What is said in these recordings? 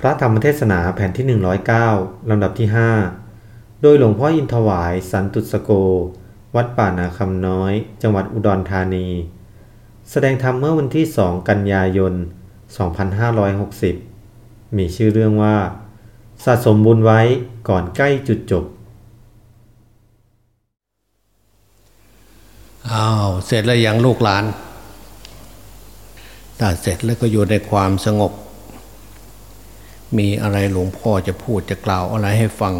พระธรรมเทศนาแผ่นที่ 109 ลำดับที่ 5 โดยหลวงพ่ออินทวายสันตุสโก วัดป่านาคำน้อย จังหวัดอุดรธานี แสดงธรรมเมื่อวันที่ 2 กันยายน 2560 มีชื่อเรื่องว่า สะสมบุญไว้ก่อนใกล้จุดจบ อ้าว เสร็จแล้วยังลูกหลานถ้าเสร็จแล้วก็อยู่ในความสงบ มีอะไรหลวงพ่อจะพูดจะกล่าวอะไรให้ฟัง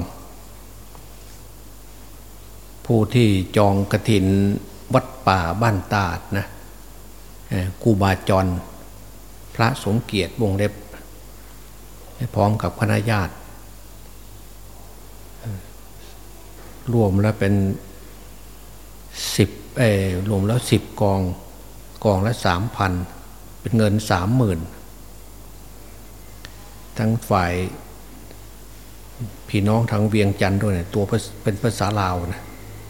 ผู้ที่จองกระถินวัดป่าบ้านตาดนะกูบาจร พระสมเกียรติวงเล็บ พร้อมกับคณะญาติ รวมแล้วเป็นสิบเออรวมแล้วสิบกอง กองละสามพัน เป็นเงินสามหมื่น ทั้งฝ่ายพี่น้องทั้งเวียงจันทร์ด้วยเนี่ยตัวเป็นภาษาลาวนะ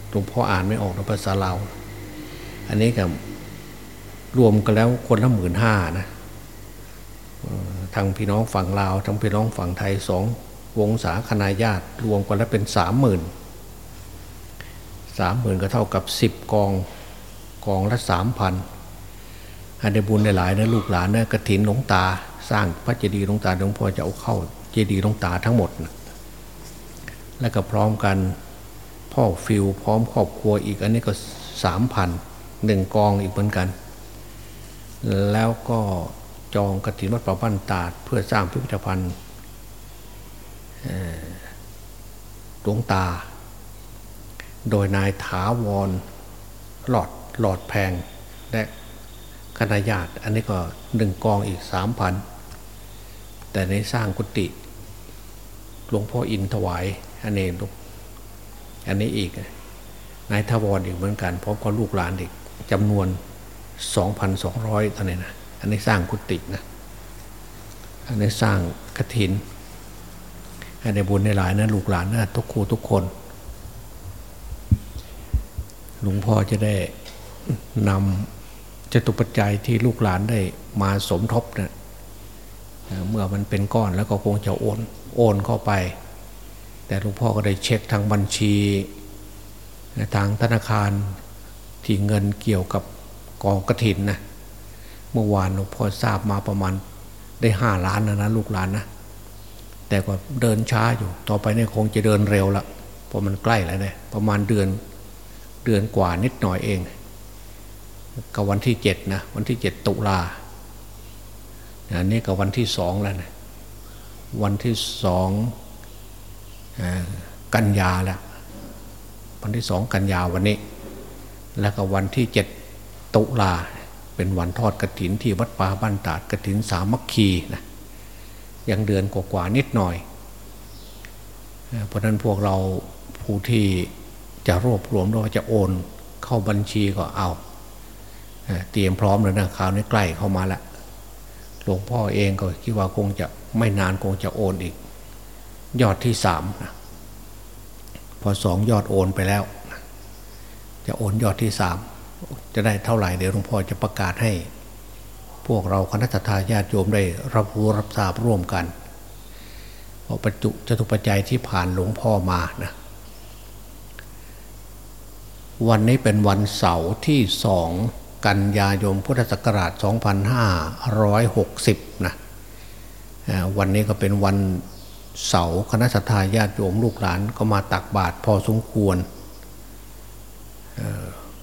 หลวงพ่ออ่านไม่ออกนะภาษาลาว อันนี้กับรวมกันแล้วคนละหมื่นห้านะทางพี่น้องฝั่งลาวทั้งพี่น้องฝั่งไทยสองวงศาคณาญาติ รวมกันแล้วเป็นสามหมื่นสามหมื่นก็เท่ากับสิบกองกองละสามพันอันได้บุญได้หลายนะลูกหลานนะกระถินหลวงตา สร้างพระเจดีย์หลวงตาหลวงพ่อจะเอาเข้าเจดีย์หลวงตาทั้งหมดนะแล้วก็พร้อมกันพ่อฟิวพร้อมครอบครัวอีกอันนี้ก็สามพันหนึ่งกองอีกเหมือนกัน แล้วก็จองกระถินวัดป่าบ้านตาดเพื่อสร้างพิพิธภัณฑ์หลวงตา โดยนายถาวรหลอดหลอดแพงและคณะญาติอันนี้ก็หนึ่งกองอีกสามพัน แต่ในสร้างกุฏิหลวงพ่ออินถวายอันนี้ลูกอันนี้อีกนายทวรอีกเหมือนกันพร้อมกับลูกหลานอีกจำนวนสองพันสองร้อยเท่านี้นะอันนี้สร้างกุฏินะอันนี้สร้างกระถินอันนี้บุญในหลายนะลูกหลานนะทุกครูทุกคนหลวงพ่อจะได้นำจตุปัจจัยที่ลูกหลานได้มาสมทบเนะ เมื่อมันเป็นก้อนแล้วก็คงจะโอนโอนเข้าไป แต่หลวงพ่อก็ได้เช็คทางบัญชี ทางธนาคารที่เงินเกี่ยวกับกองกระถินนะเมื่อวานหลวงพ่อทราบมาประมาณได้ห้าล้านนะนะลูกหลานนะแต่ก็เดินช้าอยู่ต่อไปเนี่ยคงจะเดินเร็วละเพราะมันใกล้แล้วเนี่ยประมาณเดือนเดือนกว่านิดหน่อยเองกับวันที่เจ็ดนะวันที่เจ็ดตุลา อันนี้กับวันที่สองแล้วนะวันที่สองกันยาแล้ววันที่สองกันยาวันนี้ แล้วก็วันที่เจ็ดตุลาเป็นวันทอดกระถินที่วัดป่าบ้านตาดกระถินสามัคคีนะยังเดือนกว่าๆนิดหน่อย เพราะนั้นพวกเราผู้ที่จะรวบรวมเราจะโอนเข้าบัญชีก็เอา เตรียมพร้อมเลยนะคราวนี้ใกล้เข้ามาแล้ว ลวงพ่อเองก็คิดว่าคงจะไม่นานคงจะโอนอีก ยอดที่สามนะพอสองยอดโอนไปแล้ว จะโอนยอดที่สามจะได้เท่าไหร่เดี๋ยวหลวงพ่อจะประกาศให้ พวกเราคณะทาญาติโยมได้รับรู้รับทราบร่วมกันเพราะปัจจุจตุปัจจัยที่ผ่านหลวงพ่อมานะวันนี้เป็นวันเสาร์ที่สอง กันยายนพุทธศักราช 2560 นะวันนี้ก็เป็นวันเสาร์คณะสัตยาญาติโยมลูกหลานก็มาตักบาตรพอสมควร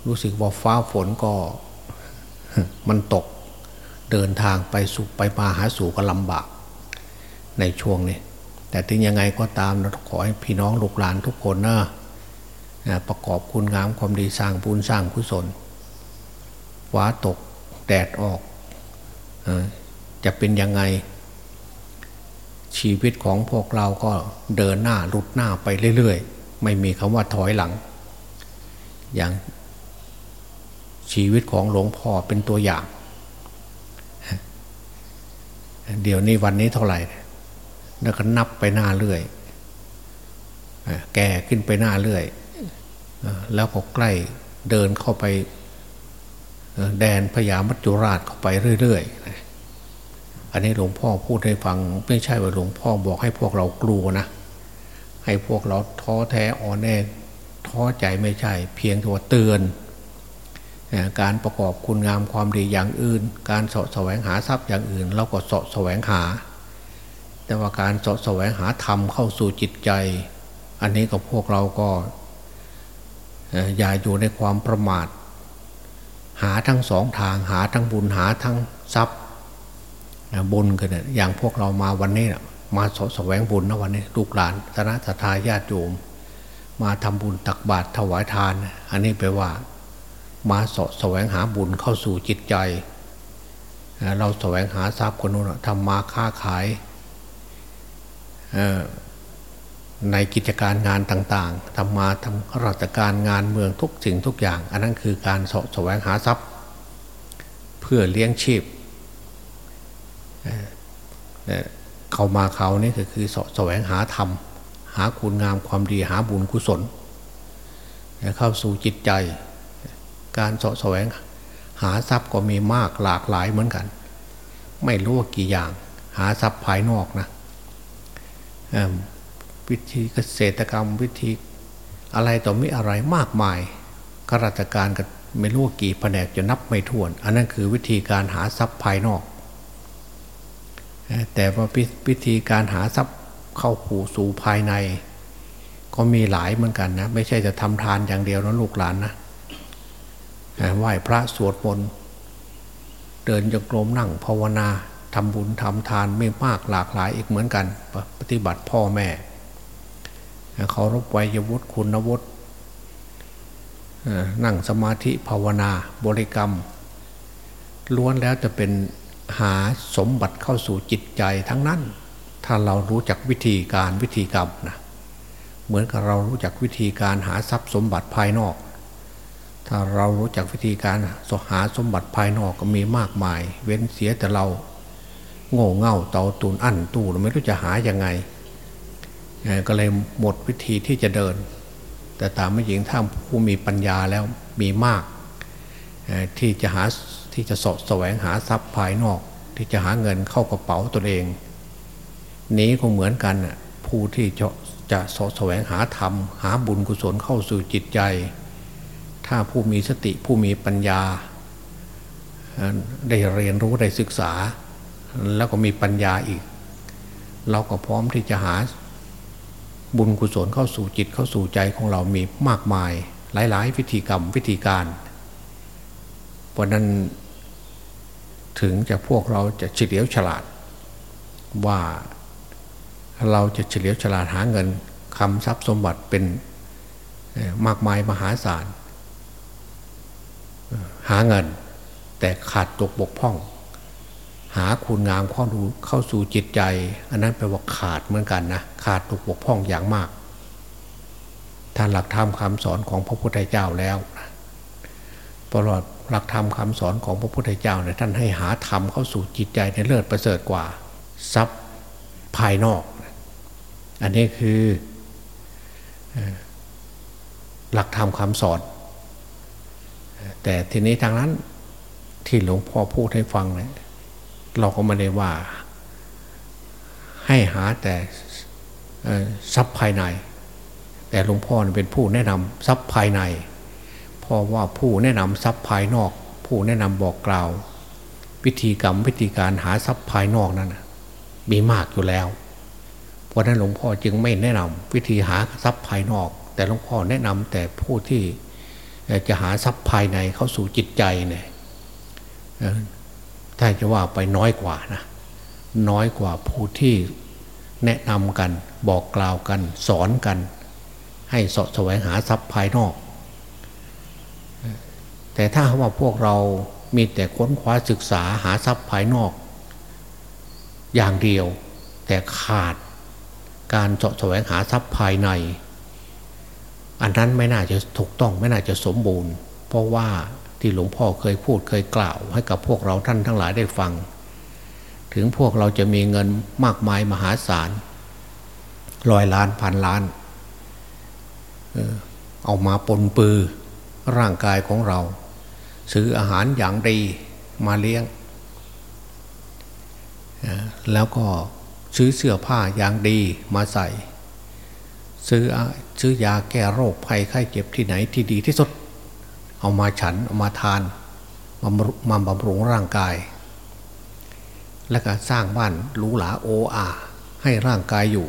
รู้สึกว่าฟ้าฝนก็มันตกเดินทางไปสู่ไปมาหาสู่ก็ลำบากในช่วงนี้ แต่ถึงยังไงก็ตามเราขอให้พี่น้องลูกหลานทุกคนนะประกอบคุณงามความดีสร้างบุญสร้างกุศล ฟ้าตกแดดออกจะเป็นยังไง ชีวิตของพวกเราก็เดินหน้าลุดหน้าไปเรื่อยๆ ไม่มีคำว่าถอยหลัง อย่างชีวิตของหลวงพ่อเป็นตัวอย่าง เดี๋ยวนี้วันนี้เท่าไหร่ แล้วก็นับไปหน้าเรื่อย แก่ขึ้นไปหน้าเรื่อย แล้วก็ใกล้เดินเข้าไป แดนพญามัจจุราชเข้าไปเรื่อยๆ อันนี้หลวงพ่อพูดให้ฟังไม่ใช่ว่าหลวงพ่อบอกให้พวกเรากลัวนะ ให้พวกเราท้อแท้อ่อนแอท้อใจไม่ใช่ เพียงแต่ว่าเตือน การประกอบคุณงามความดีอย่างอื่น การสาะแสวงหาทรัพย์อย่างอื่น เราก็สาะแสวงหา แต่ว่าการสาะแสวงหาธรรมเข้าสู่จิตใจ อันนี้กับพวกเราก็อย่าอยู่ในความประมาท หาทั้งสองทางหาทั้งบุญหาทั้งทรัพย์บุญกันเนี่ยอย่างพวกเรามาวันนี้นะมาสแสวงบุญนะวันนี้ลูกหลานคณะทาญาติโยม มาทำบุญตักบาตรถวายทาน อันนี้แปลว่า มาสแสวงหาบุญเข้าสู่จิตใจ เราแสวงหาทรัพย์คนนู้นทำมาค้าขาย ในกิจการงานต่างๆทำมาทำราชการงานเมืองทุกสิ่งทุกอย่าง อันนั้นคือการสแสวงหาทรัพย์ เพื่อเลี้ยงชีพเข้ามาเขานี่ก็คือสแสวงหาธรรม หาคุณงามความดีหาบุญกุศล เข้าสู่จิตใจ การสแสวงหาทรัพย์ก็มีมากหลากหลายเหมือนกัน ไม่รู้ว่ากี่อย่าง หาทรัพย์ภายนอกนะ วิธีเกษตรกรรมวิธีอะไรต่อม่อะไรมากมายข้าราชการก็ไม่รู้กี่แผนกจะนับไม่ถ้วน อันนั้นคือวิธีการหาทรัพย์ภายนอก แต่ว่าพิธีการหาทรัพย์เข้าผูสู่ภายใน ก็มีหลายเหมือนกันนะ ไม่ใช่จะทำทานอย่างเดียวนะลูกหลานนะไหว้พระสวดมนต์เดินจงกรมนั่งภาวนาทำบุญทำทานไม่มากหลากหลายอีกเหมือนกัน ปฏิบัติพ่อแม่ เคารพไวยวุฒิคุณวุฒินั่งสมาธิภาวนาบริกรรม ล้วนแล้วจะเป็นหาสมบัติเข้าสู่จิตใจทั้งนั้น ถ้าเรารู้จักวิธีการวิธีกรรมนะเหมือนกับเรารู้จักวิธีการหาทรัพย์สมบัติภายนอก ถ้าเรารู้จักวิธีการหาสมบัติภายนอกก็มีมากมาย เว้นเสียแต่เรา โง่เง่าเตาตูนอั้นตู้เราไม่รู้จะหายังไง ก็เลยหมดวิธีที่จะเดิน แต่ตามไม่หญิงถ้าผู้มีปัญญาแล้วมีมาก ที่จะหาที่จะสะแสวงหาทรัพย์ภายนอก ที่จะหาเงินเข้ากระเป๋าตนเอง นี้ก็เหมือนกันผู้ที่จะจะสะแสวงหาธรรม หาบุญกุศลเข้าสู่จิตใจ ถ้าผู้มีสติผู้มีปัญญา ได้เรียนรู้ได้ศึกษา แล้วก็มีปัญญาอีก เราก็พร้อมที่จะหา บุญกุศลเข้าสู่จิตเข้าสู่ใจของเรามีมากมาย หลาย ๆ วิธีกรรมวิธีการเพราะนั้นถึงจะพวกเราจะเฉลียวฉลาด ว่าเราจะเฉลียวฉลาดหาเงินคำทรัพย์สมบัติเป็นมากมายมหาศาล หาเงินแต่ขาดตกบกพร่อง หาคุณงามข้อดูเข้าสู่จิตใจ อันนั้นแปลว่าขาดเหมือนกันนะขาดตกบกพร่องอย่างมากท่านหลักธรรมคำสอนของพระพุทธเจ้าแล้วตลอดหลักธรรมคำสอนของพระพุทธเจ้าเนี่ยท่านให้หาธรรมเข้าสู่จิตใจในเลิศประเสริฐกว่าทรัพย์ภายนอก อันนี้คือหลักธรรมคำสอน แต่ทีนี้ทางนั้นที่หลวงพ่อพูดให้ฟังเนี่ย เราก็ไม่ได้ว่า ให้หาแต่ทรัพย์ภายใน แต่หลวงพ่อเป็นผู้แนะนำทรัพย์ภายใน เพราะว่าผู้แนะนำทรัพย์ภายนอก ผู้แนะนำบอกกล่าว วิธีกรรมวิธีการหาทรัพย์ภายนอกนั้นมีมากอยู่แล้ว เพราะนั้นหลวงพ่อจึงไม่แนะนำวิธีหาทรัพย์ภายนอก แต่หลวงพ่อแนะนำแต่ผู้ที่จะหาทรัพย์ภายในเข้าสู่จิตใจเนี่ย ถ้าจะว่าไปน้อยกว่านะน้อยกว่าผู้ที่แนะนำกันบอกกล่าวกัน สอนกัน ให้สะแสวงหาทรัพย์ภายนอก แต่ถ้าว่าพวกเรามีแต่ค้นคว้าศึกษาหาทรัพย์ภายนอก อย่างเดียวแต่ขาดการเจาะแสวงหาทรัพย์ภายใน อันนั้นไม่น่าจะถูกต้องไม่น่าจะสมบูรณ์ เพราะว่า ที่หลวงพ่อเคยพูดเคยกล่าว ให้กับพวกเราท่านทั้งหลายได้ฟัง ถึงพวกเราจะมีเงินมากมายมหาศาลร้อยล้านพันล้าน เอามาปนปือร่างกายของเรา ซื้ออาหารอย่างดีมาเลี้ยง แล้วก็ซื้อเสื้อผ้าอย่างดีมาใส่ ซื้อซื้อยาแก้โรคภัยไข้เจ็บที่ไหนที่ดีที่สุด เอามาฉันเอามาทานมาบำรุงร่างกาย แล้วก็สร้างบ้านหรูหราโออาให้ร่างกายอยู่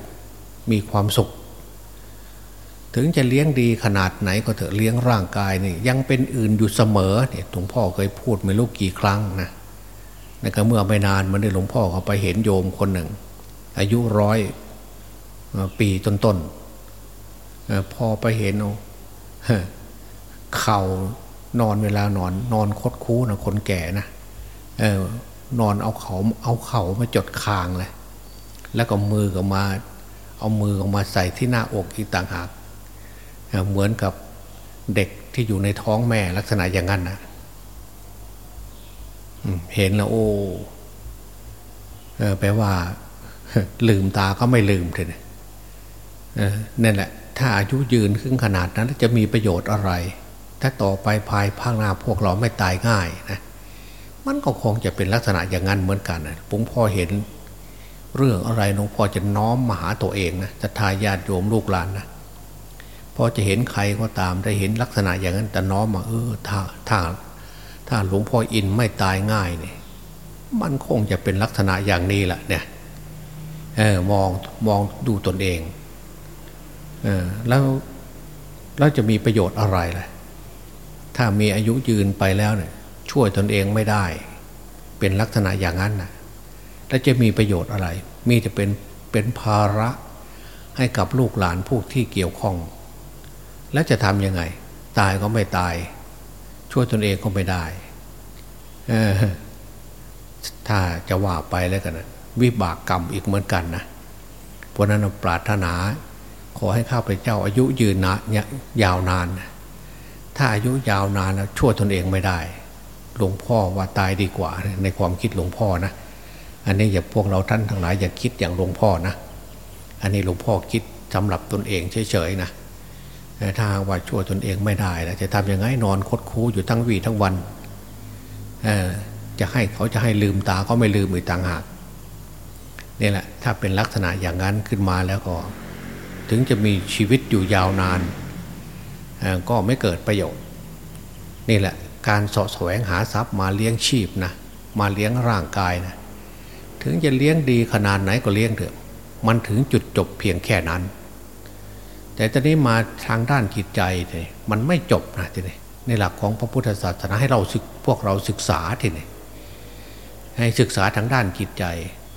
มีความสุข ถึงจะเลี้ยงดีขนาดไหนก็เถอะเลี้ยงร่างกายนี่ยังเป็นอื่นอยู่เสมอเนี่ยหลวงพ่อเคยพูดไม่รู้กี่ครั้งนะในก็เมื่อไม่นานมันได้หลวงพ่อเขาไปเห็นโยมคนหนึ่ง อายุร้อยปีต้นๆพอไปเห็นเอาเข่า นอนเวลานอน นอนคดคู้นะคนแก่นะเออนอนเอาเขาเอาเข่ามาจดคางเลย แล้วก็มือก็มา เอามือออกมาใส่ที่หน้าอกอีกต่างหากเหมือนกับเด็กที่อยู่ในท้องแม่ลักษณะอย่างนั้นนะเห็นแล้วโอ้แปลว่า ลืมตาก็ไม่ลืมเลยนั่นแหละ ถ้าอายุยืนขึ้นขนาดนั้นจะมีประโยชน์อะไร ถ้าต่อไปภายภาคหน้าพวกเราไม่ตายง่ายนะมันก็คงจะเป็นลักษณะอย่างนั้นเหมือนกันนะผมพอเห็นเรื่องอะไรหลวงพ่อจะน้อมมาหาตัวเองนะจะทายาทโยมลูกหลานนะพอจะเห็นใครก็ตามได้เห็นลักษณะอย่างนั้นแต่น้อมมาเออถ้าถ้าถ้าหลวงพ่ออินไม่ตายง่ายเนี่ยมันคงจะเป็นลักษณะอย่างนี้แหละเนี่ยเออมองมองดูตนเองเออแล้วแล้วจะมีประโยชน์อะไรล่ะ ถ้ามีอายุยืนไปแล้วเนี่ยช่วยตนเองไม่ได้ เป็นลักษณะอย่างนั้นนะแล้วจะมีประโยชน์อะไร มีจะเป็นเป็นภาระให้กับลูกหลานผู้ที่เกี่ยวข้อง แล้วจะทำยังไง ตายก็ไม่ตาย ช่วยตนเองก็ไม่ได้ถ้าจะว่าไปแล้วกันนะวิบากกรรมอีกเหมือนกันนะเพราะนั้นปรารถนา ขอให้ข้าพเจ้าอายุยืนนะยาวนาน ถ้าอายุยาวนานแล้วช่วยตนเองไม่ได้ หลวงพ่อว่าตายดีกว่า ในความคิดหลวงพ่อนะ อันนี้อย่าพวกเราท่านทั้งหลายอย่าคิดอย่างหลวงพ่อนะ อันนี้หลวงพ่อคิดสำหรับตนเองเฉยๆนะถ้าว่าช่วยตนเองไม่ได้แล้วจะทำยังไงนอนคดคูอยู่ทั้งวีทั้งวันจะให้เขาจะให้ลืมตาก็ไม่ลืมอีกต่างหากนี่แหละถ้าเป็นลักษณะอย่างนั้นขึ้นมาแล้วก็ ถึงจะมีชีวิตอยู่ยาวนาน ก็ไม่เกิดประโยชน์ นี่แหละการสะแสวงหาทรัพย์มาเลี้ยงชีพนะมาเลี้ยงร่างกายนะถึงจะเลี้ยงดีขนาดไหนก็เลี้ยงเถอะ มันถึงจุดจบเพียงแค่นั้น แต่ตอนนี้มาทางด้านจิตใจเนี่ยมันไม่จบนะทีนี้ในหลักของพระพุทธศาสนาให้เราศึกพวกเราศึกษาทีนี้ให้ศึกษาทางด้านจิตใจ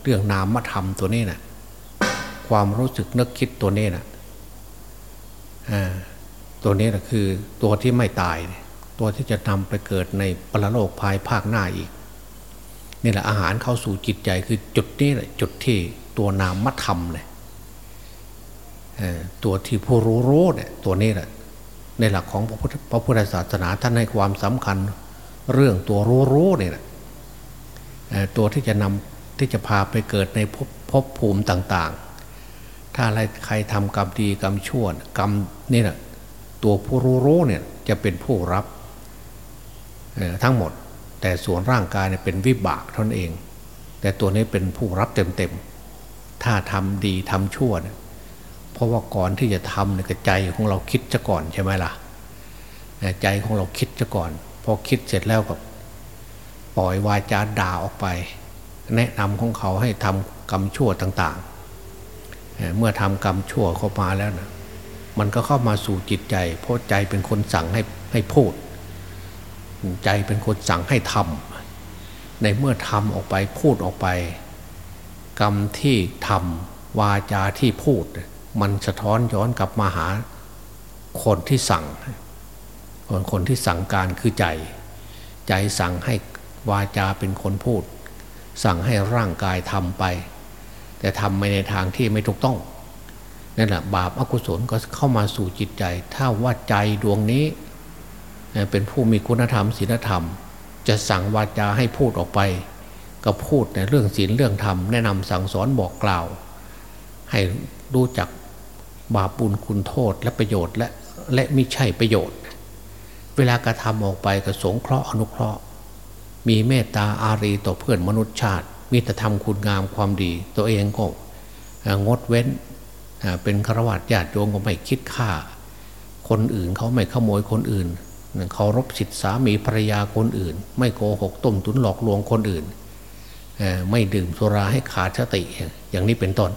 เรื่องนามธรรมตัวนี้นะความรู้สึกนึกคิดตัวนี้นะอ่า ตัวนี้นะคือตัวที่ไม่ตาย ตัวที่จะนำไปเกิดในปรโลกภายภาคหน้าอีกนี่แหละอาหารเข้าสู่จิตใจคือจุดนี้แหละจุดที่ตัวนามธรรมเลยตัวที่ผู้รู้รู้เนี่ยตัวนี้แหละในหลักของพระพุทธพระพุทธศาสนาท่านให้ความสำคัญเรื่องตัวรู้รู้เนี่ยตัวที่จะนำที่จะพาไปเกิดในภพภพภูมิต่าง ๆ ถ้าอะไรใครทำกรรมดีกรรมชั่วกรรมนี่แหละ ตัวผู้รู้รู้เนี่ยจะเป็นผู้รับทั้งหมด แต่ส่วนร่างกายเนี่ยเป็นวิบากท่านเอง แต่ตัวนี้เป็นผู้รับเต็มๆ ถ้าทำดีทำชั่วเนี่ยเพราะว่าก่อนที่จะทำเนี่ยใจของเราคิดจะก่อนใช่ไหมล่ะใจของเราคิดจะก่อน พอคิดเสร็จแล้วก็ปล่อยวาจาด่าออกไป แนะนำของเขาให้ทำกรรมชั่วต่างๆ เมื่อทำกรรมชั่วเข้ามาแล้วนะ มันก็เข้ามาสู่จิตใจ เพราะใจเป็นคนสั่งให้ให้พูด ใจเป็นคนสั่งให้ทำในเมื่อทำออกไปพูดออกไป กรรมที่ทำวาจาที่พูด มันสะท้อนย้อนกลับมาหาคนที่สั่งคนคนที่สั่งการคือใจ ใจสั่งให้วาจาเป็นคนพูด สั่งให้ร่างกายทำไป แต่ทำไปในทางที่ไม่ถูกต้อง นั่นแหละบาปอกุศลก็เข้ามาสู่จิตใจ ถ้าว่าใจดวงนี้ เป็นผู้มีคุณธรรมศีลธรรม จะสั่งวาจาให้พูดออกไป ก็พูดในเรื่องศีลเรื่องธรรมแนะนำสั่งสอนบอกกล่าว ให้รู้จักบาปบุญคุณโทษและประโยชน์และและไมิใช่ประโยชน์ เวลากระทำออกไปก็สงเคราะห์อนุเคราะห์ มีเมตตาอารีต่อเพื่อนมนุษย์ชาติ มีแต่ทำคุณงามความดี ตัวเองก็งดเว้น เป็นฆราวาสญาติโยมก็ไม่คิดฆ่า คนอื่นเขาไม่ขโมยคนอื่นเคารพสิทธิสามีภรรยาคนอื่น ไม่โกหกต้มตุนหลอกลวงคนอื่น ไม่ดื่มสุราให้ขาดสติอย่างนี้เป็นต้น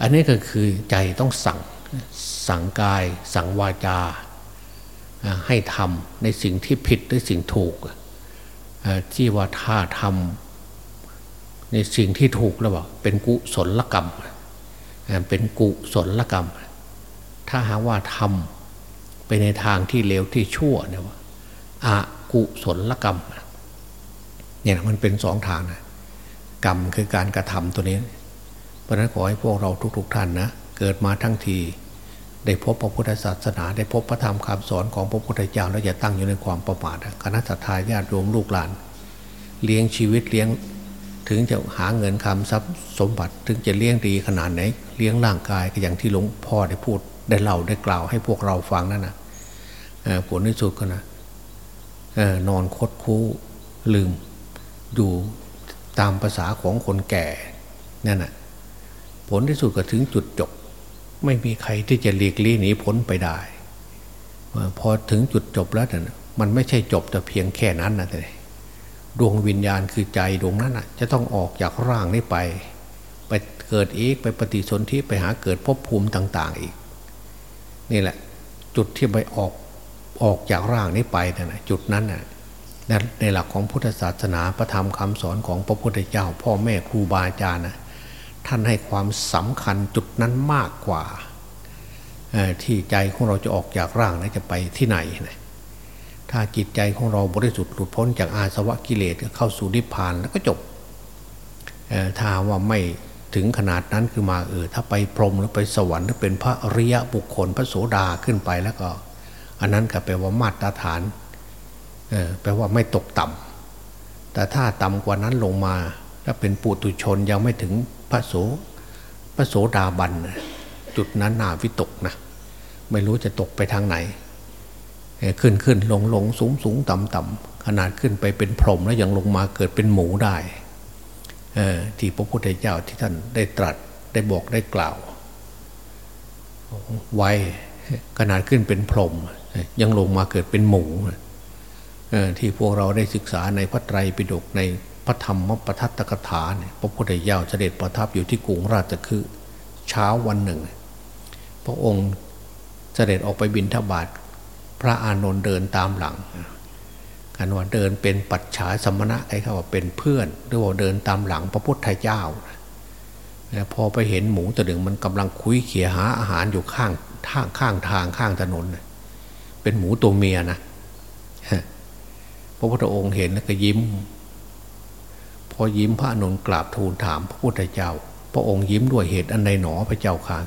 อันนี้ก็คือใจต้องสั่งสั่งกาย สั่งวาจา ให้ทำในสิ่งที่ผิดหรือสิ่งถูกที่ว่าถ้าทำในสิ่งที่ถูกแล้วว่าเป็นกุศลกรรม เป็นกุศลกรรม ถ้าหาว่าทำไปในทางที่เลวที่ชั่วเนี่ยว่าอากุศลกรรมเนี่ยมันเป็นสองทางนะกรรมคือการกระทำตัวนี้ เพราะนั้นขอให้พวกเราทุกๆท่านนะเกิดมาทั้งที ได้พบพระพุทธศาสนา ได้พบพระธรรมคำสอนของพระพุทธเจ้าแล้วอย่าตั้งอยู่ในความประมาทคณะสัตยาญาติโยมลูกหลาน เลี้ยงชีวิตเลี้ยง ถึงจะหาเงินคำทรัพย์สมบัติถึงจะเลี้ยงดีขนาดไหน เลี้ยงร่างกายก็อย่างที่หลวงพ่อได้พูดได้เล่าได้กล่าวให้พวกเราฟังนั่นนะผลที่สุดก็นะนอนคดคู่ลืมอยู่ตามภาษาของคนแก่นั่นนะผลที่สุดก็ถึงจุดจบ ไม่มีใครที่จะหลีกลี่หนีพ้นไปได้พอถึงจุดจบแล้วนี่มันไม่ใช่จบแต่เพียงแค่นั้นนะแต่ ดวงวิญญาณคือใจดวงนั้นนะจะต้องออกจากร่างนี้ไป ไปเกิดอีกไปปฏิสนธิไปหาเกิดภพภูมิต่าง ๆ อีก นี่แหละ จุดที่ไปออกออกจากร่างนี้ไปนะจุดนั้นนะในหลักของพุทธศาสนาพระธรรมคำสอนของพระพุทธเจ้า พ่อแม่ครูบาอาจารย์นะท่านให้ความสำคัญจุดนั้นมากกว่าที่ใจของเราจะออกจากร่างนะจะไปที่ไหนนะ ถ้าจิตใจของเราบริสุทธิ์หลุดพ้นจากอาสวะกิเลสเข้าสู่นิพพานแล้วก็จบถ้าว่าไม่ถึงขนาดนั้นคือมาเออถ้าไปพรหมหรือไปสวรรค์หรือเป็นพระอริยะบุคคลพระโสดาขึ้นไปแล้วก็ อันนั้นก็แปลว่ามาตรฐานแปลว่าไม่ตกต่ำแต่ถ้าต่ำกว่านั้นลงมาถ้าเป็นปุตุชนยังไม่ถึงพระโสพระโสดาบันจุดนั้นนาวิตกนะไม่รู้จะตกไปทางไหน ขึ้นขึ้นลงลงสูงสูงต่ำต่ำขนาดขึ้นไปเป็นพรหมแล้วยังลงมาเกิดเป็นหมูได้ที่พระพุทธเจ้าที่ท่านได้ตรัสได้บอกได้กล่าว ไว้ขนาดขึ้นเป็นพรหมยังลงมาเกิดเป็นหมูที่พวกเราได้ศึกษาในพระไตรปิฎกในพระธรรมปทัตตกถานพระพุทธเจ้าเสด็จประทับอยู่ที่กรุงราชคือเช้าวันหนึ่ง พระองค์เสด็จออกไปบินทบาท พระอานนท์เดินตามหลังกันว่าเดินเป็นปัจฉาสมณะไอ้เขาว่าเป็นเพื่อนหรือว่าเดินตามหลังพระพุทธเจ้าพอไปเห็นหมูตัวหนึ่งมันกำลังคุยเขี่ยหาอาหารอยู่ข้างทางข้างทางข้างถนนเป็นหมูตัวเมียนะพระพุทธองค์เห็นแล้วก็ยิ้ม พอยิ้มพระนนกราบทูลถามพระพุทธเจ้า พระองค์ยิ้มด้วยเหตุอันใดหนอพระเจ้าค่ะ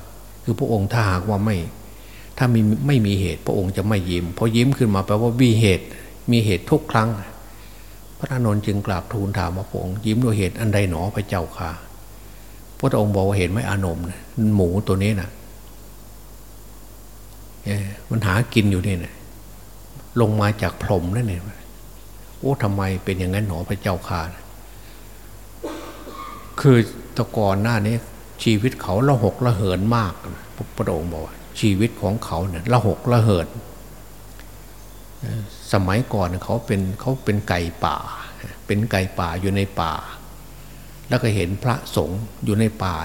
คือพระองค์ถ้าหากว่าไม่ ถ้ามีไม่มีเหตุ พระองค์จะไม่ยิ้มพอยิ้มขึ้นมาแปลว่ามีเหตุมีเหตุทุกครั้ง พระนนท์จึงกราบทูลถามพระองค์ยิ้มด้วยเหตุอันใดหนอพระเจ้าค่ะพระองค์บอกว่าเห็นไหมอานมหมูตัวนี้นะ่ะมันหากินอยู่นี่นะลงมาจากพรมนั่นเองโอ้ทำไมเป็นอย่างนั้นหนอพระเจ้าค่ะคือตะกอนหน้านี้ชีวิตเขาละหกละเหินมาก พระองค์บอกว่า ชีวิตของเขาเนี่ยละหกละเหินสมัยก่อนเขาเป็นเขาเป็นไก่ป่า เป็นไก่ป่าอยู่ในป่า แล้วก็เห็นพระสงฆ์อยู่ในป่า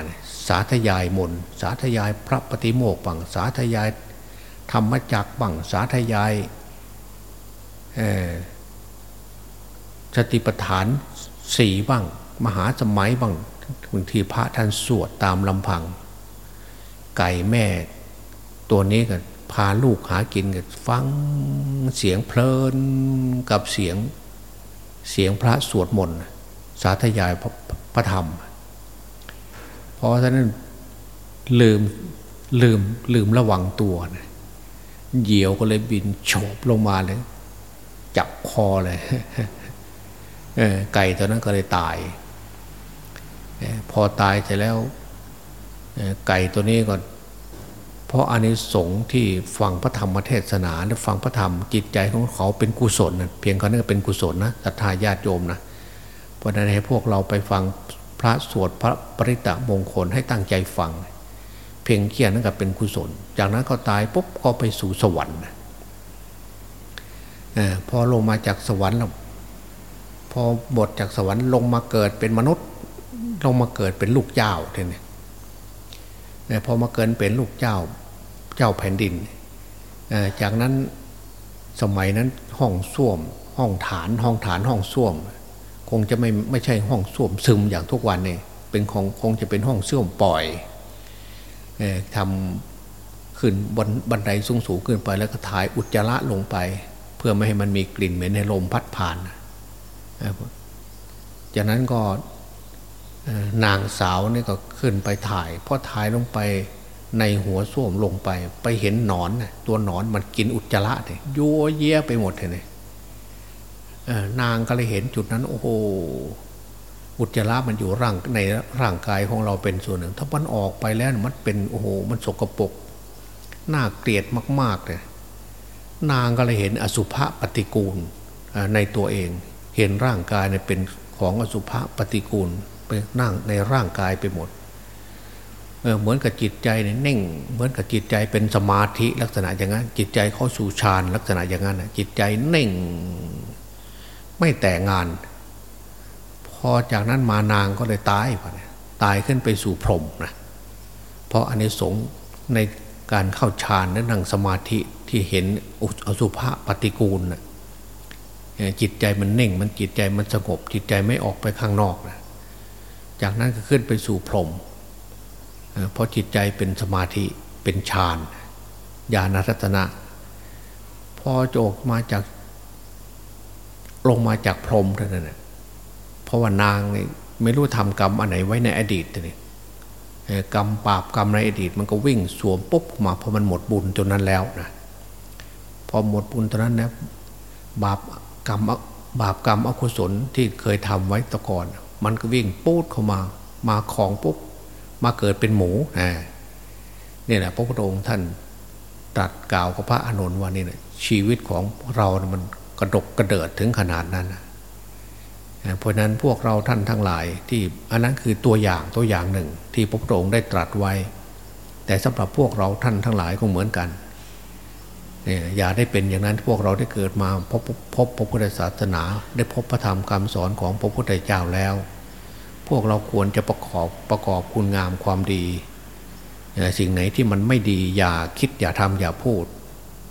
สาธยายมนสาธยายพระปฏิโมกบังสาธยายธรรมจักบังสาธยายสติปัฏฐานสี่บ้าง มหาสมัยบางบางทีพระท่านสวดตามลำพัง ไก่แม่ ตัวนี้ก็พาลูกหากินกันฟังเสียงเพลินกับเสียงเสียงพระสวดมนต์สาธยายพระพระธรรม เพราะฉะนั้นลืมลืมลืมระวังตัวนะเหยี่ยวก็เลยบินโฉบลงมาเลย จับคอเลยไก่ตัวนั้นก็เลยตาย พอตายเสร็จแล้วไก่ตัวนี้ก็ เพราะอานิสงส์ที่ฟังพระธรรมเทศนาและฟังพระธรรมจิตใจของเขาเป็นกุศลเพียงเขาเนี่ยเป็นกุศลนะศรัทธาญาติโยมนะเพราะนั้นให้พวกเราไปฟังพระสวดพระปริตะมงคลให้ตั้งใจฟัง เพียงเคียนั่นก็เป็นกุศล จากนั้นก็ตายปุ๊บก็ไปสู่สวรรค์อพอลงมาจากสวรรค์แล้วพอบทจากสวรรค์ลงมาเกิดเป็นมนุษย์ ลงมาเกิดเป็นลูกเจ้าทีนี้ พอมาเกิดเป็นลูกเจ้าเจ้าแผ่นดิน จากนั้นสมัยนั้นห้องส้วม ห้องฐาน ห้องฐานห้องส้วม คงจะไม่ไม่ใช่ห้องส้วมซึมอย่างทุกวันนี่เป็นของคงจะเป็นห้องส้วมปล่อยทำขึ้นบนบันไดสูงสูงขึ้นไปแล้วก็ถ่ายอุจจาระลงไป เพื่อไม่ให้มันมีกลิ่นเหม็นในลมพัดผ่านจากนั้นก็ นางสาวนี่ก็ขึ้นไปถ่ายพอถ่ายลงไปในหัวส้วมลงไป ไปเห็นหนอนตัวหนอนมันกินอุจจาระเนี่ยยัวเยี่ยไปหมดเลยนางก็เลยเห็นจุดนั้น โอ้โหอุจจาระมันอยู่ร่างในร่างกายของเราเป็นส่วนหนึ่ง ถ้ามันออกไปแล้วมันเป็นโอ้โหมันสกปรกน่าเกลียดมากๆเลยนางก็เลยเห็นอสุภะปฏิกูลในตัวเอง เห็นร่างกายเนี่ยเป็นของอสุภะปฏิกูล นั่งในร่างกายไปหมดเเหมือนกับจิตใจเนี่ยเน่ง เหมือนกับจิตใจเป็นสมาธิลักษณะอย่างนั้น จิตใจเข้าสู่ฌานลักษณะอย่างนั้นจิตใจเน่ง ไม่แต่งาน พอจากนั้นมานางก็เลยตายไปตายขึ้นไปสู่พรหมนะเพราะอันนี้สงในการเข้าฌานและนั่งสมาธิที่เห็นอสุภะปฏิกูลนะจิตใจมันเน่ง มันจิตใจมันสงบ จิตใจไม่ออกไปข้างนอกนะ จากนั้นก็ขึ้นไปสู่พรหมเพราะจิตใจเป็นสมาธิเป็นฌานญาณรัตนะ พอโจกมาจาก ลงมาจากพรหมเท่านั้นเพราะว่านางไม่รู้ทำกรรมอันไหนไว้ในอดีตนี่กรรมบาปกรรมในอดีต มันก็วิ่งสวมปุ๊บมาเพราะมันหมดบุญจนนั้นแล้วนะพอหมดบุญตอนนั้นนะบาปกรรมบาปกรรมอกุศลที่เคยทำไว้ตะก่อน มันก็วิ่งปูดเข้ามามาของปุ๊บมาเกิดเป็นหมูนี่แหละพระพุทธองค์ท่านตรัสกล่าวกับพระอานนท์ว่านี่นะชีวิตของเรามันกระดกกระเดิดถึงขนาดนั้นเพราะนั้นพวกเราท่านทั้งหลายที่อันนั้นคือตัวอย่างตัวอย่างหนึ่ง ที่พระพุทธองค์ได้ตรัสไว้ แต่สำหรับพวกเราท่านทั้งหลายก็เหมือนกัน อย่าได้เป็นอย่างนั้นพวกเราได้เกิดมาพบพบพระพุทธศาสนา ได้พบพระธรรมคำสอนของพระพุทธเจ้าแล้ว พวกเราควรจะประกอบประกอบคุณงามความดี สิ่งไหนที่มันไม่ดีอย่าคิดอย่าทำอย่าพูด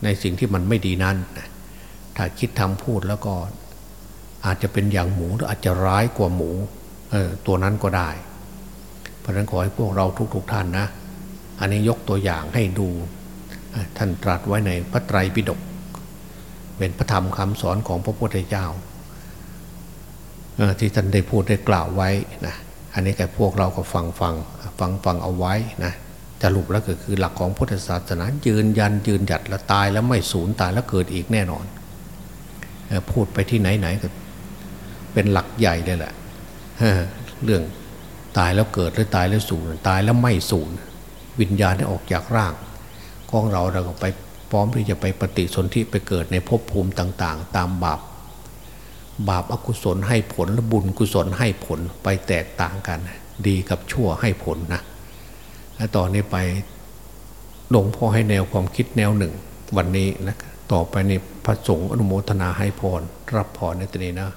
ในสิ่งที่มันไม่ดีนั้น ถ้าคิดทำพูดแล้วก็อาจจะเป็นอย่างหมูหรืออาจจะร้ายกว่าหมูเออตัวนั้นก็ได้ เพราะฉะนั้นขอให้พวกเราทุกๆทท่านนะ อันนี้ยกตัวอย่างให้ดู ท่านตรัสไว้ในพระไตรปิฎกเป็นพระธรรมคำสอนของพระพุทธเจ้าที่ท่านได้พูดได้กล่าวไว้นะอันนี้แก่พวกเราก็ฟังฟังฟังฟังเอาไว้นะสรุปแล้วก็คือหลักของพุทธศาสนายืนยันยืนหยัดแล้วตายแล้วไม่สูญตายแล้วเกิดอีกแน่นอน พูดไปที่ไหนๆก็เป็นหลักใหญ่เลยแหละเรื่องตายแล้วเกิดหรือตายแล้วสูญตายแล้วไม่สูญวิญญาณได้ออกจากร่าง ของเราเราก็ไปพร้อมที่จะไปปฏิสนธิไปเกิดในภพภูมิต่าง ๆ ตามบาป บาปอกุศลให้ผลและบุญกุศลให้ผลไปแตกต่างกัน ดีกับชั่วให้ผลนะและต่อนนี้ไปหลวงพ่อให้แนวความคิดแนวหนึ่ง วันนี้นะต่อไปในพระสงฆ์อนุโมทนาให้พร รับพรในตนี้นะ